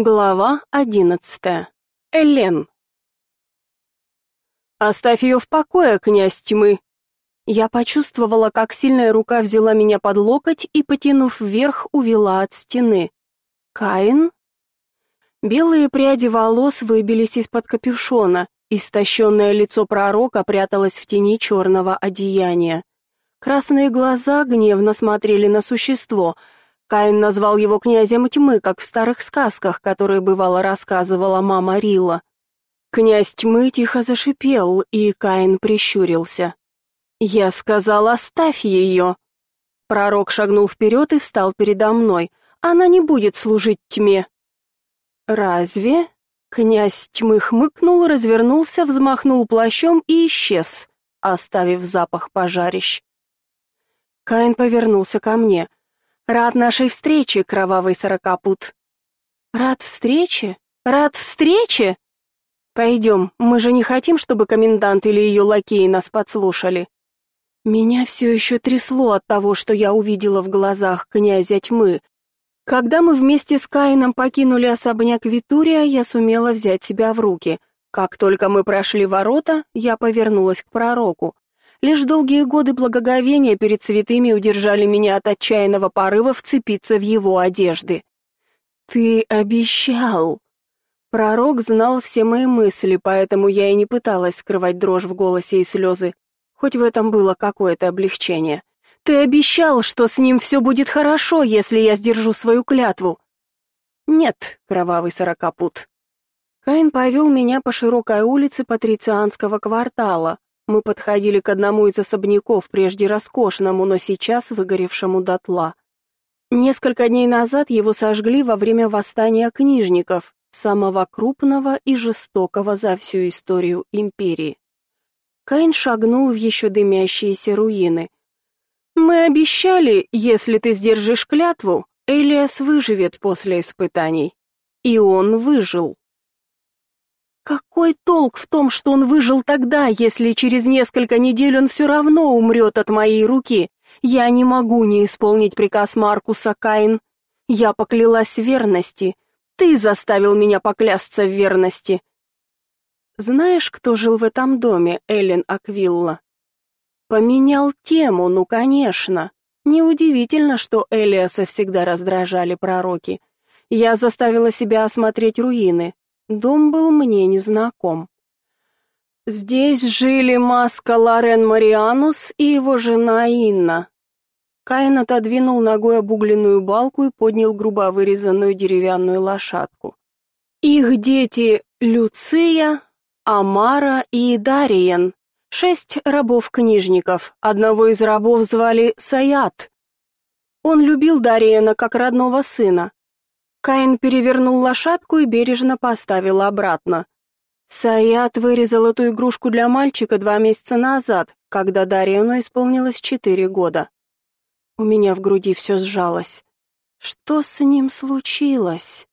Глава одиннадцатая. Элен. «Оставь ее в покое, князь тьмы!» Я почувствовала, как сильная рука взяла меня под локоть и, потянув вверх, увела от стены. «Каин?» Белые пряди волос выбились из-под капюшона, истощенное лицо пророка пряталось в тени черного одеяния. Красные глаза гневно смотрели на существо — Каин назвал его князем тьмы, как в старых сказках, которые бывало рассказывала мама Рила. Князь тьмы тихо зашипел, и Каин прищурился. «Я сказал, оставь ее!» Пророк шагнул вперед и встал передо мной. «Она не будет служить тьме». «Разве?» Князь тьмы хмыкнул, развернулся, взмахнул плащом и исчез, оставив запах пожарищ. Каин повернулся ко мне. Рад нашей встрече, кровавый сорокопут. Рад встрече? Рад встрече? Пойдем, мы же не хотим, чтобы комендант или ее лакеи нас подслушали. Меня все еще трясло от того, что я увидела в глазах князя тьмы. Когда мы вместе с Каином покинули особняк Витурия, я сумела взять себя в руки. Как только мы прошли ворота, я повернулась к пророку. Лишь долгие годы благоговения перед святыми удержали меня от отчаянного порыва вцепиться в его одежды. «Ты обещал!» Пророк знал все мои мысли, поэтому я и не пыталась скрывать дрожь в голосе и слезы, хоть в этом было какое-то облегчение. «Ты обещал, что с ним все будет хорошо, если я сдержу свою клятву!» «Нет, кровавый сорокопут». Каин повел меня по широкой улице патрицианского квартала, мы подходили к одному из особняков, прежде роскошному, но сейчас выгоревшему дотла. Несколько дней назад его сожгли во время восстания книжников, самого крупного и жестокого за всю историю империи. Каин шагнул в еще дымящиеся руины. «Мы обещали, если ты сдержишь клятву, Элиас выживет после испытаний». И он выжил. Какой толк в том, что он выжил тогда, если через несколько недель он все равно умрет от моей руки? Я не могу не исполнить приказ Маркуса Каин. Я поклялась верности. Ты заставил меня поклясться в верности. Знаешь, кто жил в этом доме, Эллен Аквилла? Поменял тему, ну, конечно. Неудивительно, что Элиаса всегда раздражали пророки. Я заставила себя осмотреть руины. Дом был мне незнаком. Здесь жили Маска Лорен Марианус и его жена Инна. Каин отодвинул ногой обугленную балку и поднял грубо вырезанную деревянную лошадку. Их дети Люция, Амара и Дариен, шесть рабов-книжников. Одного из рабов звали Саят. Он любил Дариена как родного сына, Каин перевернул лошадку и бережно поставил обратно. Саят вырезал эту игрушку для мальчика два месяца назад, когда Дарьяну исполнилось четыре года. У меня в груди все сжалось. Что с ним случилось?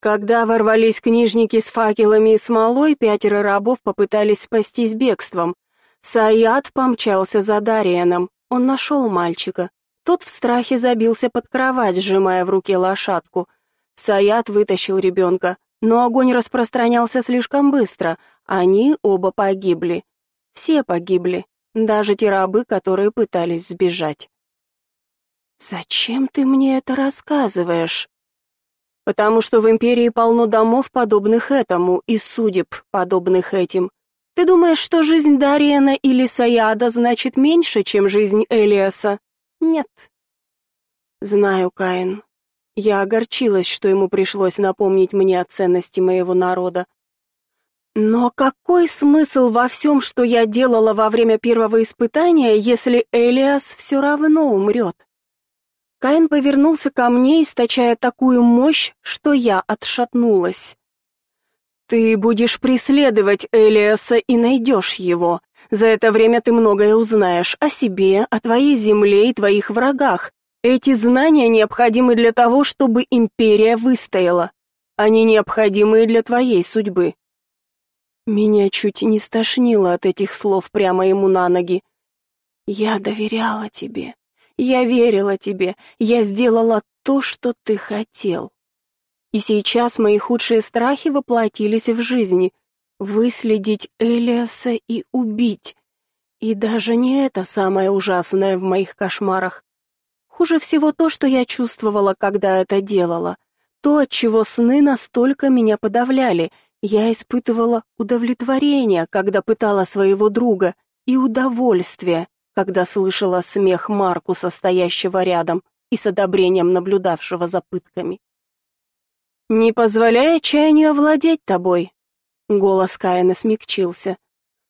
Когда ворвались книжники с факелами и смолой, пятеро рабов попытались спастись бегством. Саят помчался за Дарианом. Он нашел мальчика. Тот в страхе забился под кровать, сжимая в руке лошадку. Саят вытащил ребенка, но огонь распространялся слишком быстро. Они оба погибли. Все погибли, даже те рабы, которые пытались сбежать. «Зачем ты мне это рассказываешь?» «Потому что в Империи полно домов, подобных этому, и судеб, подобных этим. Ты думаешь, что жизнь Дариена или Саяда значит меньше, чем жизнь Элиаса?» Нет. Знаю, Каин. Я огорчилась, что ему пришлось напомнить мне о ценности моего народа. Но какой смысл во всем, что я делала во время первого испытания, если Элиас все равно умрет? Каин повернулся ко мне, источая такую мощь, что я отшатнулась. Ты будешь преследовать Элиаса и найдешь его. За это время ты многое узнаешь о себе, о твоей земле и твоих врагах. Эти знания необходимы для того, чтобы империя выстояла. Они необходимы для твоей судьбы. Меня чуть не стошнило от этих слов прямо ему на ноги. Я доверяла тебе. Я верила тебе. Я сделала то, что ты хотел. И сейчас мои худшие страхи воплотились в жизнь. Выследить Элиаса и убить. И даже не это самое ужасное в моих кошмарах. Хуже всего то, что я чувствовала, когда это делала. То, от чего сны настолько меня подавляли. Я испытывала удовлетворение, когда пытала своего друга, и удовольствие, когда слышала смех Маркуса, стоящего рядом, и с одобрением наблюдавшего за пытками. «Не позволяй отчаянию овладеть тобой», — голос Каина смягчился.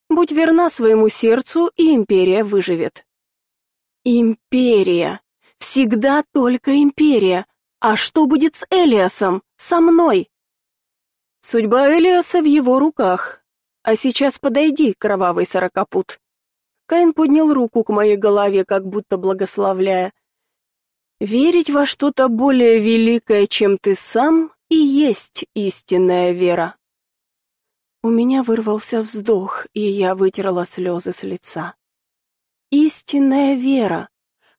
«Будь верна своему сердцу, и империя выживет». «Империя! Всегда только империя! А что будет с Элиасом? Со мной?» «Судьба Элиаса в его руках. А сейчас подойди, кровавый сорокопут». Каин поднял руку к моей голове, как будто благословляя. «Верить во что-то более великое, чем ты сам, и есть истинная вера». У меня вырвался вздох, и я вытерла слезы с лица. «Истинная вера.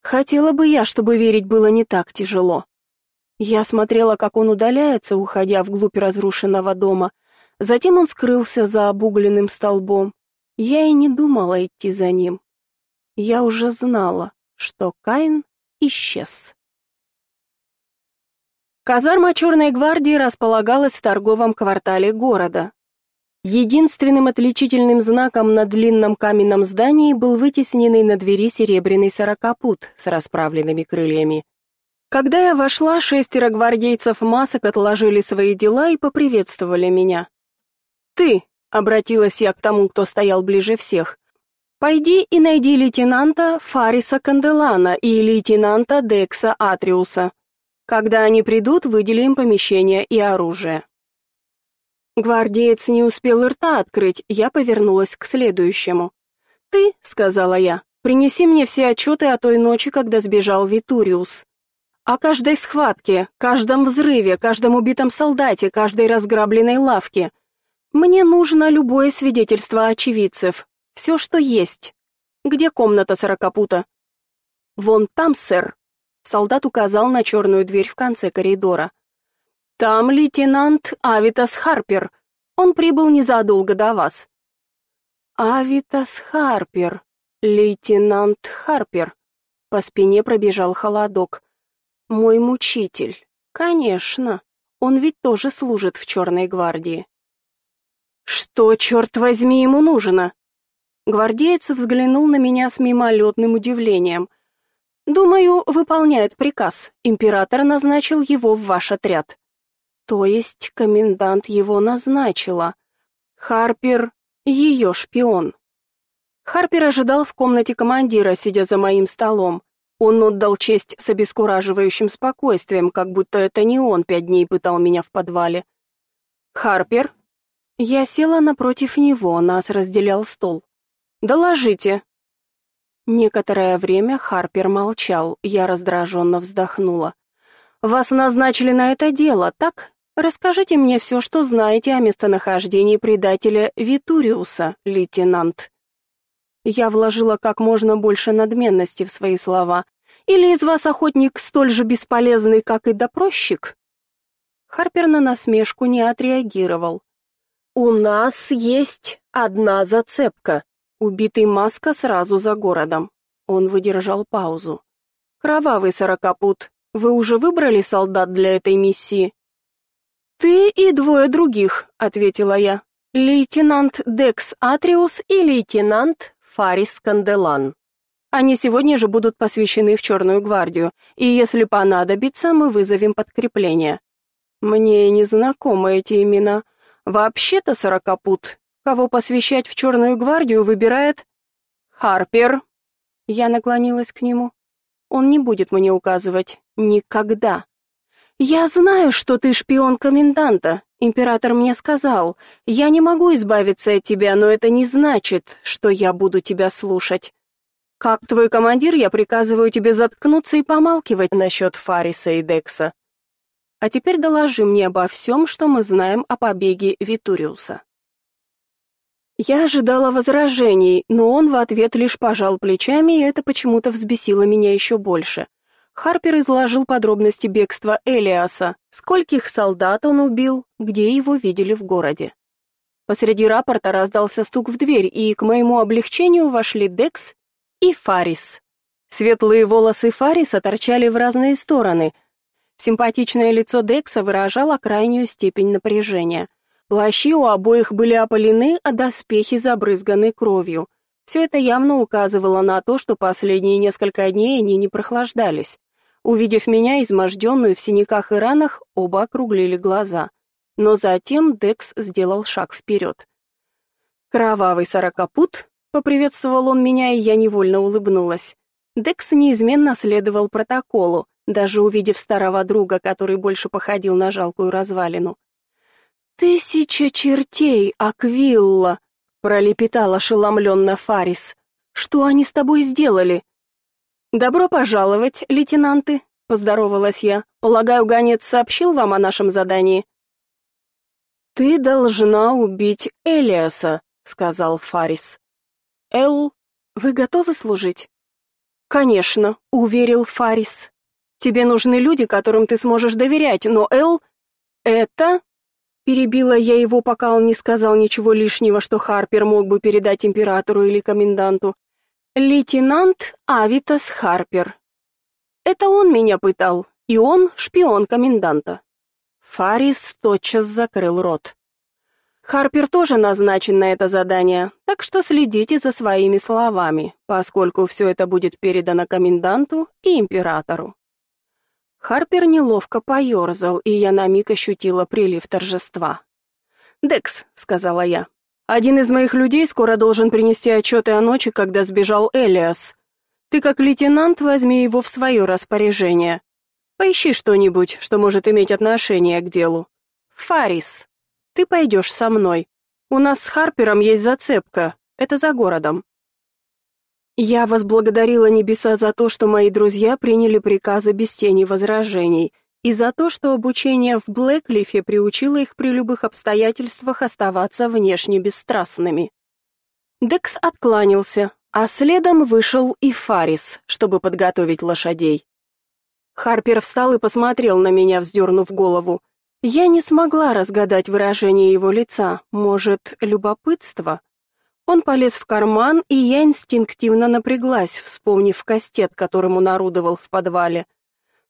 Хотела бы я, чтобы верить было не так тяжело». Я смотрела, как он удаляется, уходя вглубь разрушенного дома. Затем он скрылся за обугленным столбом. Я и не думала идти за ним. Я уже знала, что Каин исчез. Казарма Черной гвардии располагалась в торговом квартале города. Единственным отличительным знаком на длинном каменном здании был вытесненный на двери серебряный сорокопут с расправленными крыльями. Когда я вошла, шестеро гвардейцев масок отложили свои дела и поприветствовали меня. «Ты», Обратилась я к тому, кто стоял ближе всех. Пойди и найди лейтенанта Фариса Канделана и лейтенанта Декса Атриуса. Когда они придут, выдели им помещение и оружие. Гвардеец не успел рта открыть, я повернулась к следующему. «Ты», — сказала я, — «принеси мне все отчеты о той ночи, когда сбежал Витуриус. О каждой схватке, каждом взрыве, каждом убитом солдате, каждой разграбленной лавке. Мне нужно любое свидетельство очевидцев, все, что есть. Где комната сорокопута? Вон там, сэр. Солдат указал на черную дверь в конце коридора. Там лейтенант Авитас Харпер. Он прибыл незадолго до вас. Авитас Харпер. Лейтенант Харпер. По спине пробежал холодок. Мой мучитель. Конечно. Он ведь тоже служит в Черной гвардии. Что, черт возьми, ему нужно? Гвардеец взглянул на меня с мимолетным удивлением. Думаю, выполняет приказ. Император назначил его в ваш отряд. То есть комендант его назначила. Харпер ее шпион. Харпер ожидал в комнате командира, сидя за моим столом. Он отдал честь с обескураживающим спокойствием, как будто это не он пять дней пытал меня в подвале. Харпер я села напротив него, нас разделял стол. «Доложите». Некоторое время Харпер молчал, я раздраженно вздохнула. «Вас назначили на это дело, так? Расскажите мне все, что знаете о местонахождении предателя Витуриуса, лейтенант». Я вложила как можно больше надменности в свои слова. «Или из вас охотник столь же бесполезный, как и допросчик?» Харпер на насмешку не отреагировал. У нас есть одна зацепка. Убитый Маска сразу за городом. Он выдержал паузу. Кровавый сорокопут. Вы уже выбрали солдат для этой миссии? Ты и двое других, ответила я. Лейтенант Декс Атриус и лейтенант Фарис Канделан. Они сегодня же будут посвящены в Черную гвардию, и если понадобится, мы вызовем подкрепление. Мне не знакомы эти имена. Вообще-то сорокопут, кого посвящать в Черную гвардию, выбирает Харпер. Я наклонилась к нему. Он не будет мне указывать никогда. Я знаю, что ты шпион коменданта. Император мне сказал. Я не могу избавиться от тебя, но это не значит, что я буду тебя слушать. Как твой командир, я приказываю тебе заткнуться и помалкивать насчет Фариса и Декса. А теперь доложи мне обо всем, что мы знаем о побеге Витуриуса. Я ожидала возражений, но он в ответ лишь пожал плечами, и это почему-то взбесило меня еще больше. Харпер изложил подробности бегства Элиаса, скольких солдат он убил, где его видели в городе. Посреди рапорта раздался стук в дверь, и к моему облегчению вошли Декс и Фарис. Светлые волосы Фариса торчали в разные стороны. Симпатичное лицо Декса выражало крайнюю степень напряжения. Плащи у обоих были опалены, а доспехи забрызганы кровью. Все это явно указывало на то, что последние несколько дней они не прохлаждались. Увидев меня, изможденную в синяках и ранах, оба округлили глаза. Но затем Декс сделал шаг вперед. «Кровавый сорокопут», — поприветствовал он меня, и я невольно улыбнулась. Декс неизменно следовал протоколу, даже увидев старого друга, который больше походил на жалкую развалину. «Тысяча чертей, Аквилла!» — пролепетал ошеломленно Фарис. «Что они с тобой сделали?» «Добро пожаловать, лейтенанты», — поздоровалась я. «Полагаю, гонец сообщил вам о нашем задании?» «Ты должна убить Элиаса», — сказал Фарис. «Эл, вы готовы служить?» «Конечно», — уверил Фарис. «Тебе нужны люди, которым ты сможешь доверять, но Эл...» «Это...» Перебила я его, пока он не сказал ничего лишнего, что Харпер мог бы передать императору или коменданту. Лейтенант Авитас Харпер. Это он меня пытал, и он шпион коменданта. Фарис тотчас закрыл рот. Харпер тоже назначен на это задание, так что следите за своими словами, поскольку все это будет передано коменданту и императору. Харпер неловко поерзал, и я на миг ощутила прилив торжества. «Декс», — сказала я, один из моих людей скоро должен принести отчеты о ночи, когда сбежал Элиас. Ты как лейтенант возьми его в свое распоряжение. Поищи что-нибудь, что может иметь отношение к делу. Фарис, ты пойдешь со мной. У нас с Харпером есть зацепка. Это за городом. Я возблагодарила небеса за то, что мои друзья приняли приказы без тени возражений, и за то, что обучение в Блэклифе приучило их при любых обстоятельствах оставаться внешне бесстрастными. Декс откланялся, а следом вышел и Фарис, чтобы подготовить лошадей. Харпер встал и посмотрел на меня, вздернув голову. Я не смогла разгадать выражение его лица, может, любопытство? Он полез в карман, и я инстинктивно напряглась, вспомнив кастет, которым он орудовал в подвале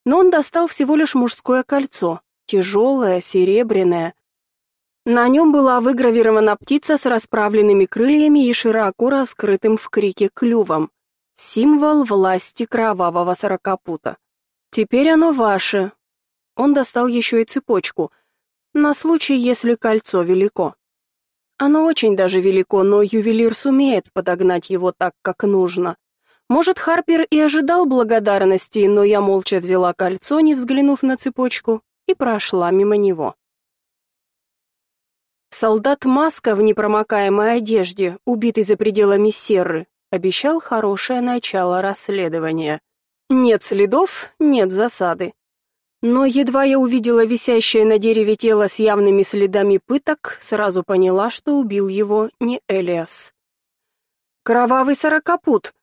но он достал всего лишь мужское кольцо, тяжелое, серебряное. На нем была выгравирована птица с расправленными крыльями и широко раскрытым в крике клювом. Символ власти кровавого сорокопута. Теперь оно ваше. Он достал еще и цепочку, на случай, если кольцо велико. Оно очень даже велико, но ювелир сумеет подогнать его так, как нужно. Может, Харпер и ожидал благодарности, но я молча взяла кольцо, не взглянув на цепочку, и прошла мимо него. Солдат Маска в непромокаемой одежде, убитый за пределами Серры, обещал хорошее начало расследования. Нет следов, нет засады. Но едва я увидела висящее на дереве тело с явными следами пыток, сразу поняла, что убил его не Элиас. «Кровавый сорокопут!»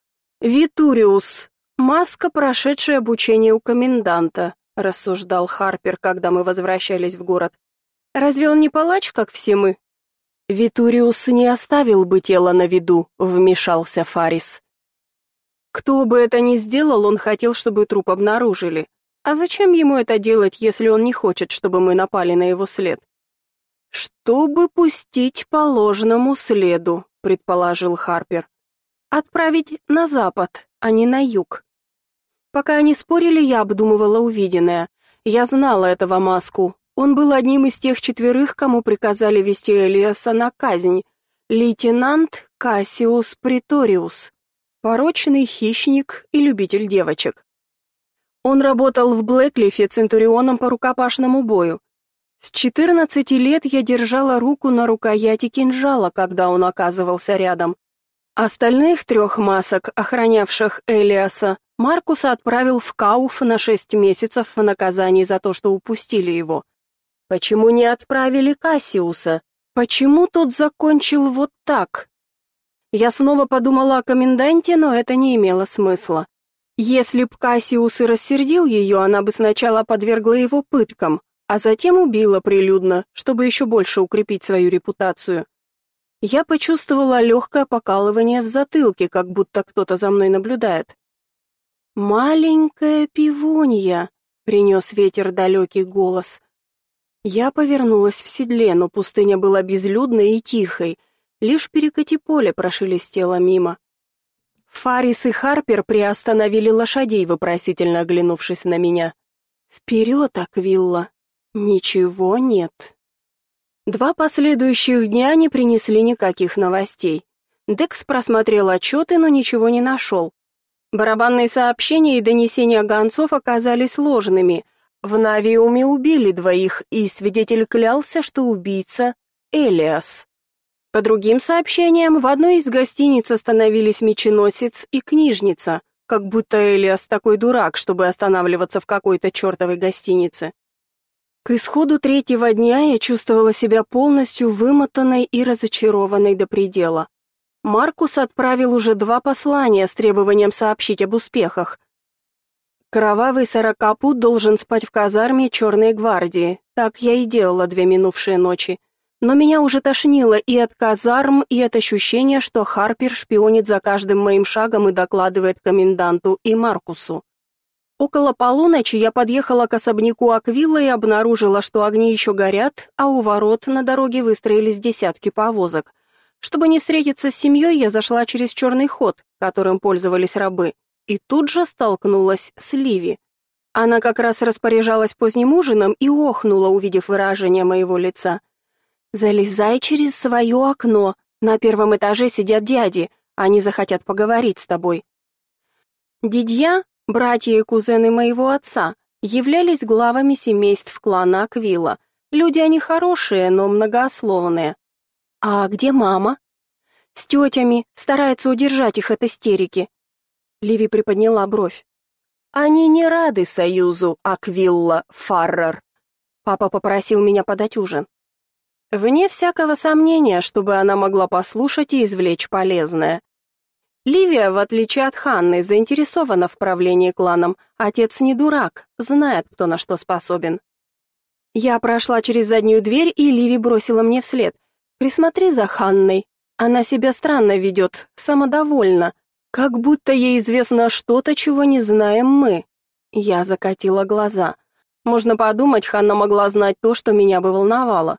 Витуриус, маска, прошедшая обучение у коменданта, рассуждал Харпер, когда мы возвращались в город. Разве он не палач, как все мы? Витуриус не оставил бы тело на виду, вмешался Фарис. Кто бы это ни сделал, он хотел, чтобы труп обнаружили. А зачем ему это делать, если он не хочет, чтобы мы напали на его след? Чтобы пустить по ложному следу, предположил Харпер. Отправить на запад, а не на юг. Пока они спорили, я обдумывала увиденное. Я знала этого Маску. Он был одним из тех четверых, кому приказали вести Элиаса на казнь. Лейтенант Кассиус Приториус. Порочный хищник и любитель девочек. Он работал в Блэклифе центурионом по рукопашному бою. С 14 лет я держала руку на рукояти кинжала, когда он оказывался рядом. Остальных трех масок, охранявших Элиаса, Маркуса отправил в Кауф на шесть месяцев в наказание за то, что упустили его. Почему не отправили Кассиуса? Почему тот закончил вот так? Я снова подумала о коменданте, но это не имело смысла. Если б Кассиус и рассердил ее, она бы сначала подвергла его пыткам, а затем убила прилюдно, чтобы еще больше укрепить свою репутацию. Я почувствовала легкое покалывание в затылке, как будто кто-то за мной наблюдает. «Маленькая пивунья», — принес ветер далекий голос. Я повернулась в седле, но пустыня была безлюдной и тихой, лишь перекати поле прошелестело мимо. Фарис и Харпер приостановили лошадей, вопросительно оглянувшись на меня. «Вперед, Аквилла!» «Ничего нет». Два последующих дня не принесли никаких новостей. Декс просмотрел отчеты, но ничего не нашел. Барабанные сообщения и донесения гонцов оказались ложными. В Навиуме убили двоих, и свидетель клялся, что убийца — Элиас. По другим сообщениям, в одной из гостиниц остановились меченосец и книжница, как будто Элиас такой дурак, чтобы останавливаться в какой-то чертовой гостинице. К исходу третьего дня я чувствовала себя полностью вымотанной и разочарованной до предела. Маркус отправил уже два послания с требованием сообщить об успехах. Кровавый сорокапут должен спать в казарме Черной гвардии. Так я и делала две минувшие ночи но меня уже тошнило и от казарм, и от ощущения, что Харпер шпионит за каждым моим шагом и докладывает коменданту и Маркусу. Около полуночи я подъехала к особняку Аквилла и обнаружила, что огни еще горят, а у ворот на дороге выстроились десятки повозок. Чтобы не встретиться с семьей, я зашла через черный ход, которым пользовались рабы, и тут же столкнулась с Ливи. Она как раз распоряжалась поздним ужином и охнула, увидев выражение моего лица. Залезай через свое окно. На первом этаже сидят дяди, они захотят поговорить с тобой. Дидья, братья и кузены моего отца, являлись главами семейств клана Аквила. Люди они хорошие, но многословные. А где мама? С тетями, старается удержать их от истерики. Ливи приподняла бровь. Они не рады союзу Аквилла Фаррер. Папа попросил меня подать ужин. Вне всякого сомнения, чтобы она могла послушать и извлечь полезное. Ливия, в отличие от Ханны, заинтересована в правлении кланом. Отец не дурак, знает, кто на что способен. Я прошла через заднюю дверь, и Ливи бросила мне вслед. «Присмотри за Ханной. Она себя странно ведет, самодовольна, как будто ей известно что-то, чего не знаем мы». Я закатила глаза. Можно подумать, Ханна могла знать то, что меня бы волновало.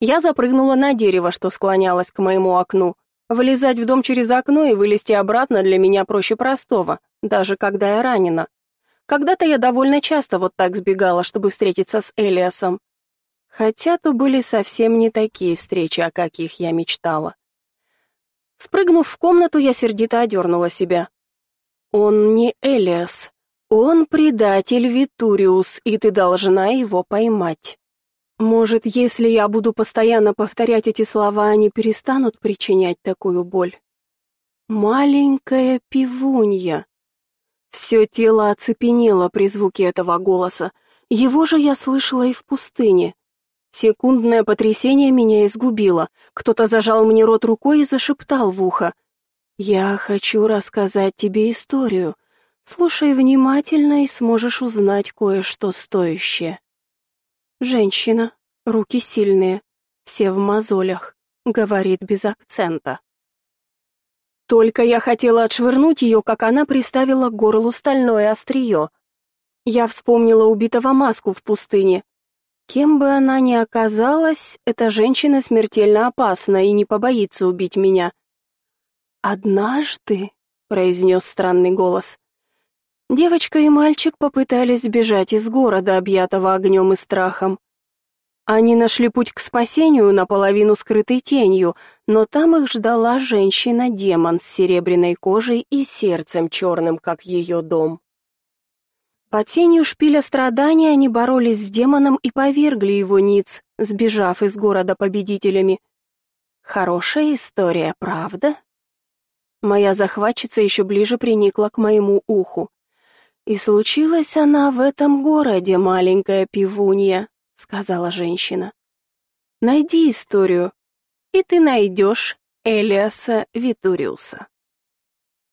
Я запрыгнула на дерево, что склонялось к моему окну. Вылезать в дом через окно и вылезти обратно для меня проще простого, даже когда я ранена. Когда-то я довольно часто вот так сбегала, чтобы встретиться с Элиасом. Хотя то были совсем не такие встречи, о каких я мечтала. Спрыгнув в комнату, я сердито одернула себя. Он не Элиас. Он предатель Витуриус, и ты должна его поймать. Может, если я буду постоянно повторять эти слова, они перестанут причинять такую боль? Маленькая пивунья. Все тело оцепенело при звуке этого голоса. Его же я слышала и в пустыне. Секундное потрясение меня изгубило. Кто-то зажал мне рот рукой и зашептал в ухо: "Я хочу рассказать тебе историю. Слушай внимательно и сможешь узнать кое-что стоящее". Женщина, руки сильные, все в мозолях, говорит без акцента. Только я хотела отшвырнуть ее, как она приставила к горлу стальное острие. Я вспомнила убитого маску в пустыне. Кем бы она ни оказалась, эта женщина смертельно опасна и не побоится убить меня. «Однажды», — произнес странный голос, Девочка и мальчик попытались сбежать из города, объятого огнем и страхом. Они нашли путь к спасению, наполовину скрытой тенью, но там их ждала женщина-демон с серебряной кожей и сердцем черным, как ее дом. Под тенью шпиля страданий они боролись с демоном и повергли его ниц, сбежав из города победителями. Хорошая история, правда? Моя захватчица еще ближе приникла к моему уху. И случилась она в этом городе, маленькая пивунья, сказала женщина. Найди историю, и ты найдешь Элиаса Витуриуса.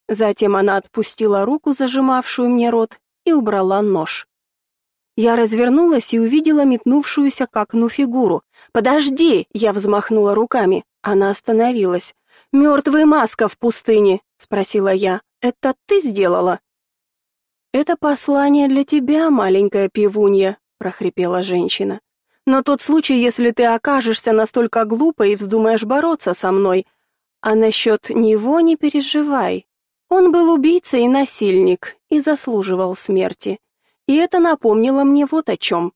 Затем она отпустила руку, зажимавшую мне рот, и убрала нож. Я развернулась и увидела метнувшуюся к окну фигуру. «Подожди!» — я взмахнула руками. Она остановилась. «Мертвый маска в пустыне?» — спросила я. «Это ты сделала?» «Это послание для тебя, маленькая пивунья», — прохрипела женщина. «Но тот случай, если ты окажешься настолько глупой и вздумаешь бороться со мной. А насчет него не переживай. Он был убийца и насильник, и заслуживал смерти. И это напомнило мне вот о чем».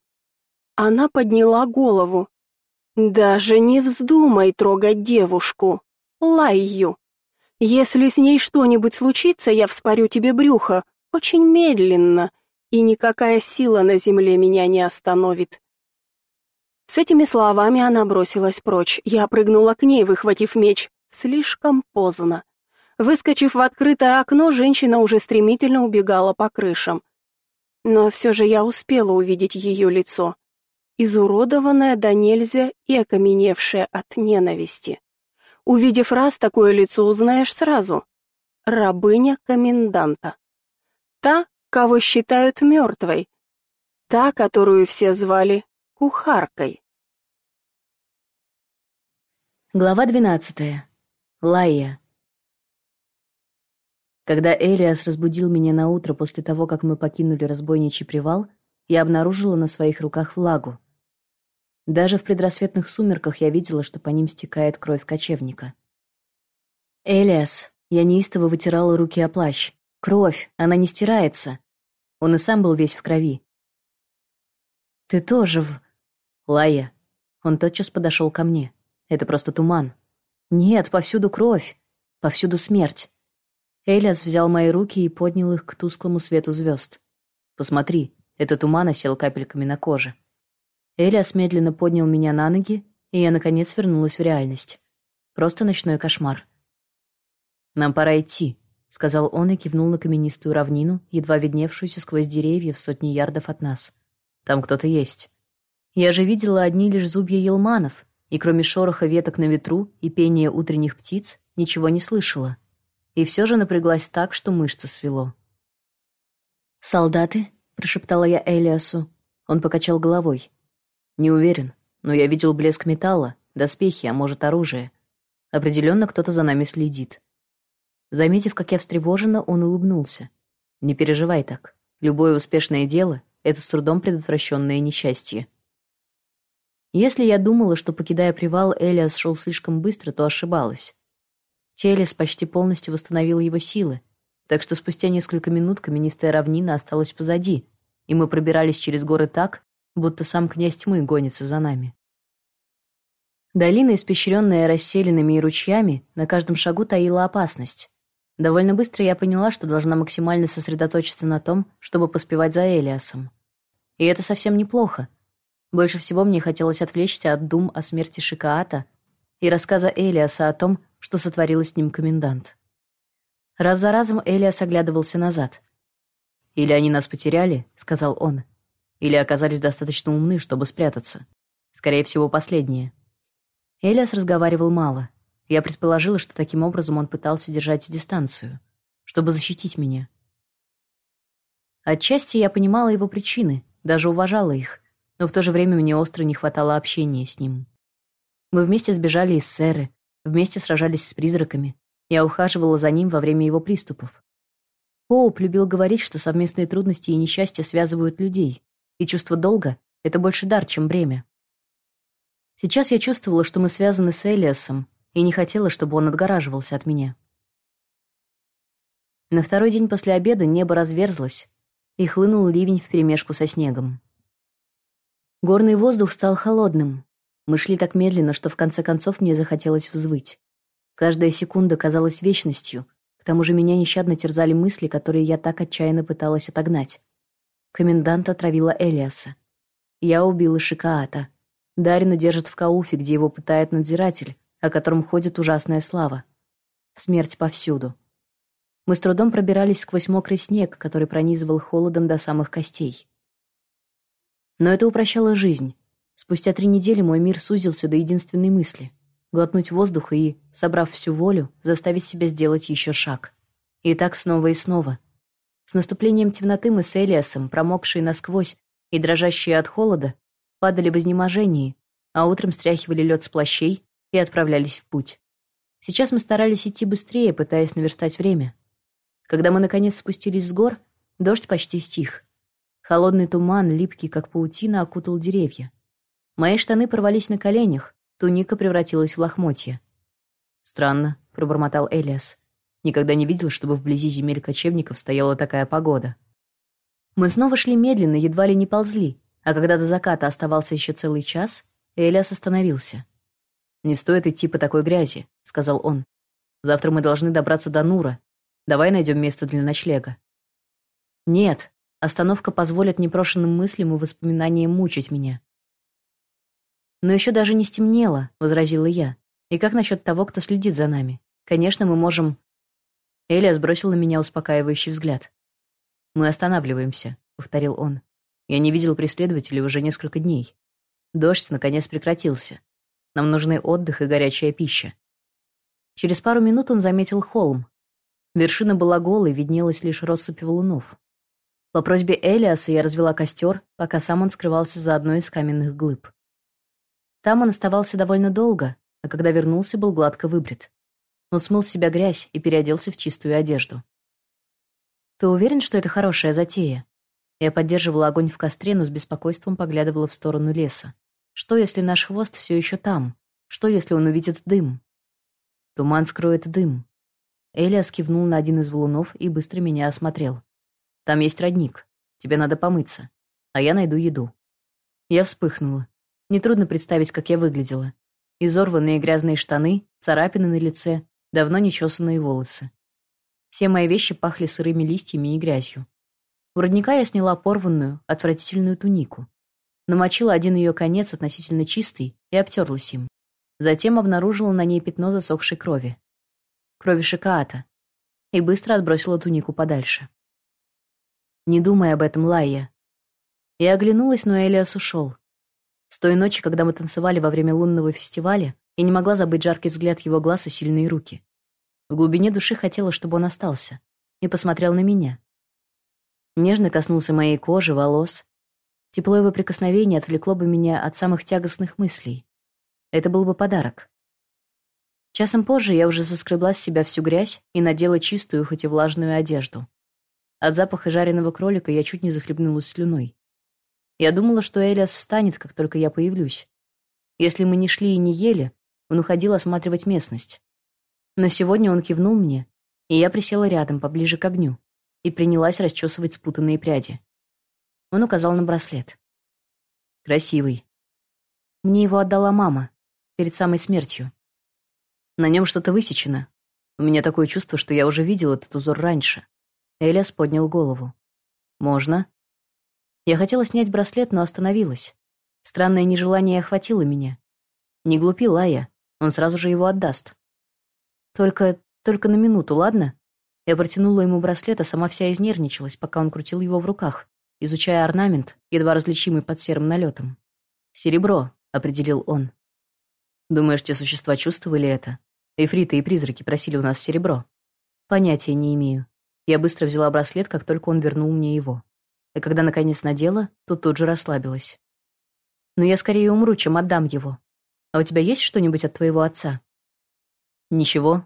Она подняла голову. «Даже не вздумай трогать девушку, Лайю. Если с ней что-нибудь случится, я вспорю тебе брюхо, очень медленно, и никакая сила на земле меня не остановит. С этими словами она бросилась прочь. Я прыгнула к ней, выхватив меч. Слишком поздно. Выскочив в открытое окно, женщина уже стремительно убегала по крышам. Но все же я успела увидеть ее лицо, изуродованное до нельзя и окаменевшее от ненависти. Увидев раз такое лицо, узнаешь сразу. Рабыня коменданта. Та, кого считают мертвой. Та, которую все звали кухаркой. Глава двенадцатая. Лайя. Когда Элиас разбудил меня на утро после того, как мы покинули разбойничий привал, я обнаружила на своих руках влагу. Даже в предрассветных сумерках я видела, что по ним стекает кровь кочевника. Элиас, я неистово вытирала руки о плащ. Кровь, она не стирается. Он и сам был весь в крови. Ты тоже в... Лая. Он тотчас подошел ко мне. Это просто туман. Нет, повсюду кровь. Повсюду смерть. Элиас взял мои руки и поднял их к тусклому свету звезд. Посмотри, это туман осел капельками на коже. Элиас медленно поднял меня на ноги, и я наконец вернулась в реальность. Просто ночной кошмар. Нам пора идти, — сказал он и кивнул на каменистую равнину, едва видневшуюся сквозь деревья в сотни ярдов от нас. «Там кто-то есть». Я же видела одни лишь зубья елманов, и кроме шороха веток на ветру и пения утренних птиц ничего не слышала. И все же напряглась так, что мышцы свело. «Солдаты?» — прошептала я Элиасу. Он покачал головой. «Не уверен, но я видел блеск металла, доспехи, а может, оружие. Определенно кто-то за нами следит. Заметив, как я встревожена, он улыбнулся. «Не переживай так. Любое успешное дело — это с трудом предотвращенное несчастье». Если я думала, что, покидая привал, Элиас шел слишком быстро, то ошибалась. Телес почти полностью восстановил его силы, так что спустя несколько минут каменистая равнина осталась позади, и мы пробирались через горы так, будто сам князь тьмы гонится за нами. Долина, испещренная расселенными и ручьями, на каждом шагу таила опасность. Довольно быстро я поняла, что должна максимально сосредоточиться на том, чтобы поспевать за Элиасом. И это совсем неплохо. Больше всего мне хотелось отвлечься от дум о смерти Шикаата и рассказа Элиаса о том, что сотворила с ним комендант. Раз за разом Элиас оглядывался назад. «Или они нас потеряли», — сказал он, «или оказались достаточно умны, чтобы спрятаться. Скорее всего, последнее». Элиас разговаривал мало — я предположила, что таким образом он пытался держать дистанцию, чтобы защитить меня. Отчасти я понимала его причины, даже уважала их, но в то же время мне остро не хватало общения с ним. Мы вместе сбежали из Сэры, вместе сражались с призраками. Я ухаживала за ним во время его приступов. Поуп любил говорить, что совместные трудности и несчастья связывают людей, и чувство долга — это больше дар, чем бремя. Сейчас я чувствовала, что мы связаны с Элиасом, и не хотела, чтобы он отгораживался от меня. На второй день после обеда небо разверзлось, и хлынул ливень вперемешку со снегом. Горный воздух стал холодным. Мы шли так медленно, что в конце концов мне захотелось взвыть. Каждая секунда казалась вечностью. К тому же меня нещадно терзали мысли, которые я так отчаянно пыталась отогнать. Комендант отравила Элиаса. Я убила Шикаата. Дарина держат в Кауфе, где его пытает надзиратель, о котором ходит ужасная слава. Смерть повсюду. Мы с трудом пробирались сквозь мокрый снег, который пронизывал холодом до самых костей. Но это упрощало жизнь. Спустя три недели мой мир сузился до единственной мысли — глотнуть воздуха и, собрав всю волю, заставить себя сделать еще шаг. И так снова и снова. С наступлением темноты мы с Элиасом, промокшие насквозь и дрожащие от холода, падали в изнеможении, а утром стряхивали лед с плащей и отправлялись в путь. Сейчас мы старались идти быстрее, пытаясь наверстать время. Когда мы наконец спустились с гор, дождь почти стих. Холодный туман, липкий как паутина, окутал деревья. Мои штаны порвались на коленях, туника превратилась в лохмотья. Странно, пробормотал Элиас. Никогда не видел, чтобы вблизи земель кочевников стояла такая погода. Мы снова шли медленно, едва ли не ползли, а когда до заката оставался еще целый час, Элиас остановился. «Не стоит идти по такой грязи», — сказал он. «Завтра мы должны добраться до Нура. Давай найдем место для ночлега». «Нет», Остановка позволит непрошенным мыслям и воспоминаниям мучить меня. Но еще даже не стемнело, возразила я. И как насчет того, кто следит за нами? Конечно, мы можем Элиас сбросил на меня успокаивающий взгляд. Мы останавливаемся, повторил он. Я не видел преследователей уже несколько дней. Дождь наконец прекратился. Нам нужны отдых и горячая пища. Через пару минут он заметил холм. Вершина была голой, виднелась лишь россыпь валунов. По просьбе Элиаса я развела костер, пока сам он скрывался за одной из каменных глыб. Там он оставался довольно долго, а когда вернулся, был гладко выбрит. Он смыл с себя грязь и переоделся в чистую одежду. «Ты уверен, что это хорошая затея?» Я поддерживала огонь в костре, но с беспокойством поглядывала в сторону леса. Что, если наш хвост все еще там? Что, если он увидит дым? Туман скроет дым. Элиас кивнул на один из валунов и быстро меня осмотрел. Там есть родник. Тебе надо помыться. А я найду еду. Я вспыхнула. Нетрудно представить, как я выглядела. Изорванные грязные штаны, царапины на лице, давно нечесанные волосы. Все мои вещи пахли сырыми листьями и грязью. У родника я сняла порванную, отвратительную тунику. Намочила один ее конец относительно чистый и обтерлась им. Затем обнаружила на ней пятно засохшей крови. Крови шикаата. И быстро отбросила тунику подальше. Не думай об этом, Лайя. Я оглянулась, но Элиас ушел. С той ночи, когда мы танцевали во время лунного фестиваля, я не могла забыть жаркий взгляд его глаз и сильные руки. В глубине души хотела, чтобы он остался, и посмотрел на меня. Нежно коснулся моей кожи, волос. Тепло его прикосновения отвлекло бы меня от самых тягостных мыслей. Это был бы подарок. Часом позже я уже соскребла с себя всю грязь и надела чистую, хоть и влажную одежду. От запаха жареного кролика я чуть не захлебнулась слюной. Я думала, что Элиас встанет, как только я появлюсь. Если мы не шли и не ели, он уходил осматривать местность. Но сегодня он кивнул мне, и я присела рядом, поближе к огню, и принялась расчесывать спутанные пряди. Он указал на браслет. Красивый. Мне его отдала мама перед самой смертью. На нем что-то высечено. У меня такое чувство, что я уже видел этот узор раньше. Элиас поднял голову. «Можно?» Я хотела снять браслет, но остановилась. Странное нежелание охватило меня. Не глупи, Лая, он сразу же его отдаст. Только, только на минуту, ладно? Я протянула ему браслет, а сама вся изнервничалась, пока он крутил его в руках, изучая орнамент, едва различимый под серым налетом. «Серебро», — определил он. «Думаешь, те существа чувствовали это? Эфриты и призраки просили у нас серебро?» «Понятия не имею. Я быстро взяла браслет, как только он вернул мне его. И когда наконец надела, то тут же расслабилась. Но я скорее умру, чем отдам его. А у тебя есть что-нибудь от твоего отца? Ничего.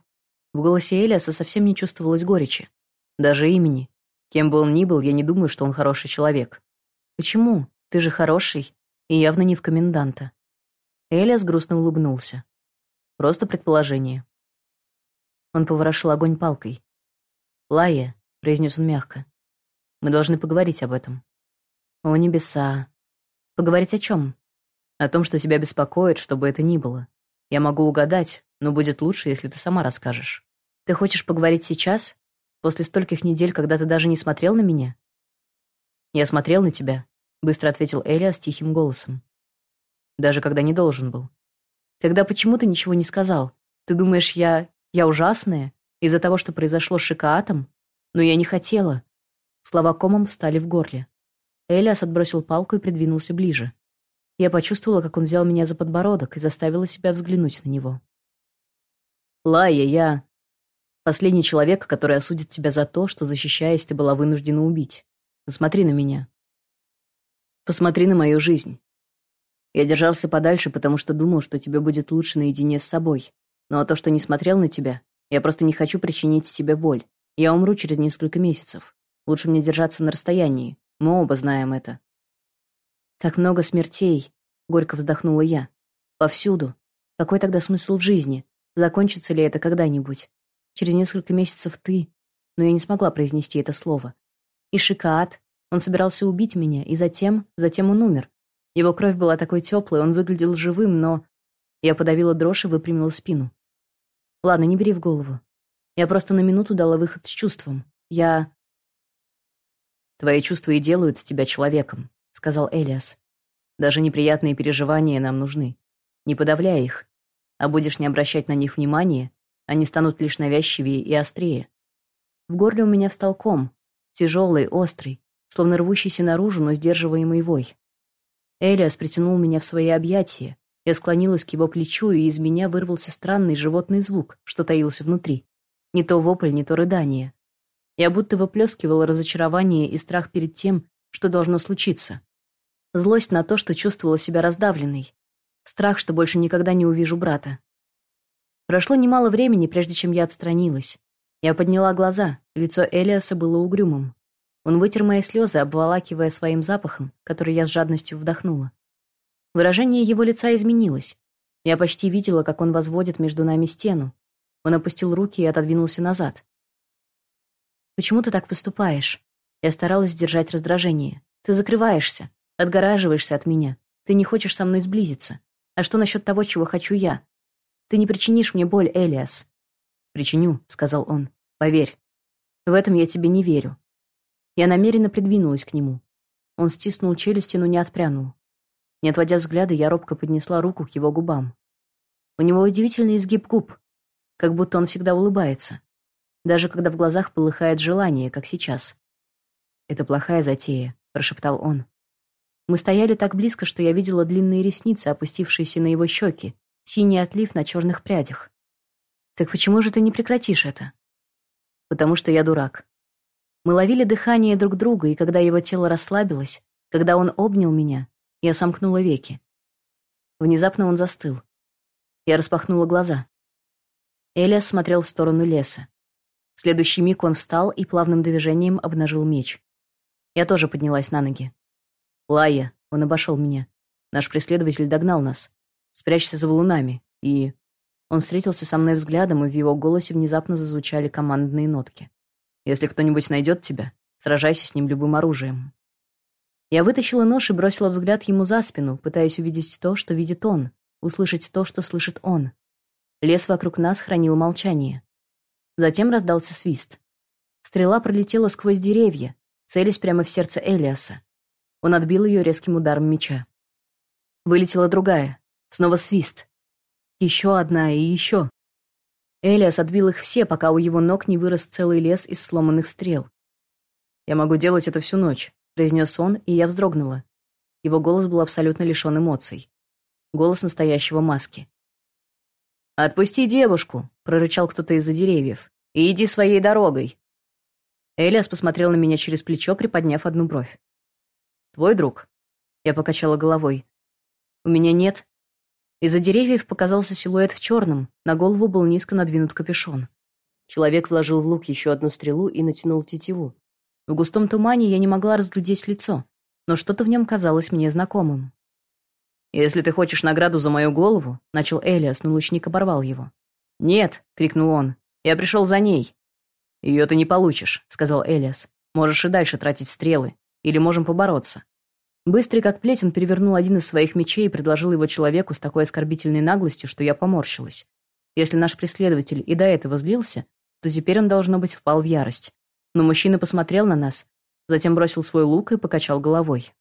В голосе Элиаса совсем не чувствовалось горечи. Даже имени. Кем бы он ни был, я не думаю, что он хороший человек. Почему? Ты же хороший и явно не в коменданта. Элиас грустно улыбнулся. Просто предположение. Он поворошил огонь палкой. «Лая», — произнес он мягко, — «мы должны поговорить об этом». «О, небеса! Поговорить о чем? О том, что тебя беспокоит, что бы это ни было. Я могу угадать, но будет лучше, если ты сама расскажешь. Ты хочешь поговорить сейчас, после стольких недель, когда ты даже не смотрел на меня?» «Я смотрел на тебя», — быстро ответил Элиас тихим голосом. «Даже когда не должен был. Тогда почему ты ничего не сказал? Ты думаешь, я... я ужасная? Из-за того, что произошло с Шикаатом? Но я не хотела. Слова комом встали в горле. Элиас отбросил палку и придвинулся ближе. Я почувствовала, как он взял меня за подбородок и заставила себя взглянуть на него. «Лая, я...» Последний человек, который осудит тебя за то, что, защищаясь, ты была вынуждена убить. Посмотри на меня. Посмотри на мою жизнь. Я держался подальше, потому что думал, что тебе будет лучше наедине с собой. Но то, что не смотрел на тебя, я просто не хочу причинить тебе боль. Я умру через несколько месяцев. Лучше мне держаться на расстоянии. Мы оба знаем это. Так много смертей, горько вздохнула я. Повсюду. Какой тогда смысл в жизни? Закончится ли это когда-нибудь? Через несколько месяцев ты... Но я не смогла произнести это слово. И Шикаат. Он собирался убить меня, и затем... Затем он умер. Его кровь была такой теплой, он выглядел живым, но... Я подавила дрожь и выпрямила спину. Ладно, не бери в голову. Я просто на минуту дала выход с чувством. Я... Твои чувства и делают тебя человеком, сказал Элиас. Даже неприятные переживания нам нужны. Не подавляй их, а будешь не обращать на них внимания, они станут лишь навязчивее и острее. В горле у меня встал ком, тяжелый, острый, словно рвущийся наружу, но сдерживаемый вой. Элиас притянул меня в свои объятия. Я склонилась к его плечу, и из меня вырвался странный животный звук, что таился внутри. Не то вопль, не то рыдание. Я будто выплескивала разочарование и страх перед тем, что должно случиться. Злость на то, что чувствовала себя раздавленной. Страх, что больше никогда не увижу брата. Прошло немало времени, прежде чем я отстранилась. Я подняла глаза. Лицо Элиаса было угрюмым. Он вытер мои слезы, обволакивая своим запахом, который я с жадностью вдохнула. Выражение его лица изменилось. Я почти видела, как он возводит между нами стену. Он опустил руки и отодвинулся назад. Почему ты так поступаешь? Я старалась сдержать раздражение. Ты закрываешься, отгораживаешься от меня. Ты не хочешь со мной сблизиться. А что насчет того, чего хочу я? Ты не причинишь мне боль, Элиас. Причиню, сказал он. Поверь. В этом я тебе не верю. Я намеренно придвинулась к нему. Он стиснул челюсти, но не отпрянул. Не отводя взгляда, я робко поднесла руку к его губам. У него удивительный изгиб губ, как будто он всегда улыбается даже когда в глазах полыхает желание, как сейчас. «Это плохая затея», — прошептал он. Мы стояли так близко, что я видела длинные ресницы, опустившиеся на его щеки, синий отлив на черных прядях. «Так почему же ты не прекратишь это?» «Потому что я дурак». Мы ловили дыхание друг друга, и когда его тело расслабилось, когда он обнял меня, я сомкнула веки. Внезапно он застыл. Я распахнула глаза. Элиас смотрел в сторону леса. В следующий миг он встал и плавным движением обнажил меч. Я тоже поднялась на ноги. «Лая», — он обошел меня. «Наш преследователь догнал нас. Спрячься за валунами». И... Он встретился со мной взглядом, и в его голосе внезапно зазвучали командные нотки. «Если кто-нибудь найдет тебя, сражайся с ним любым оружием». Я вытащила нож и бросила взгляд ему за спину, пытаясь увидеть то, что видит он, услышать то, что слышит он. Лес вокруг нас хранил молчание. Затем раздался свист. Стрела пролетела сквозь деревья, целясь прямо в сердце Элиаса. Он отбил ее резким ударом меча. Вылетела другая. Снова свист. Еще одна и еще. Элиас отбил их все, пока у его ног не вырос целый лес из сломанных стрел. «Я могу делать это всю ночь», — произнес он, и я вздрогнула. Его голос был абсолютно лишен эмоций. Голос настоящего маски. «Отпусти девушку!» — прорычал кто-то из-за деревьев. «И иди своей дорогой!» Элиас посмотрел на меня через плечо, приподняв одну бровь. «Твой друг?» Я покачала головой. «У меня нет». Из-за деревьев показался силуэт в черном, на голову был низко надвинут капюшон. Человек вложил в лук еще одну стрелу и натянул тетиву. В густом тумане я не могла разглядеть лицо, но что-то в нем казалось мне знакомым. «Если ты хочешь награду за мою голову», — начал Элиас, но лучник оборвал его. «Нет», — крикнул он, — «я пришел за ней». «Ее ты не получишь», — сказал Элиас. «Можешь и дальше тратить стрелы. Или можем побороться». Быстрый как плеть, он перевернул один из своих мечей и предложил его человеку с такой оскорбительной наглостью, что я поморщилась. Если наш преследователь и до этого злился, то теперь он, должно быть, впал в ярость. Но мужчина посмотрел на нас, затем бросил свой лук и покачал головой.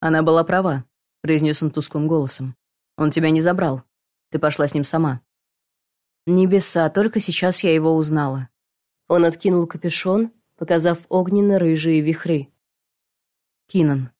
Она была права произнес он тусклым голосом. Он тебя не забрал. Ты пошла с ним сама. Небеса, только сейчас я его узнала. Он откинул капюшон, показав огненно-рыжие вихры. Кинан.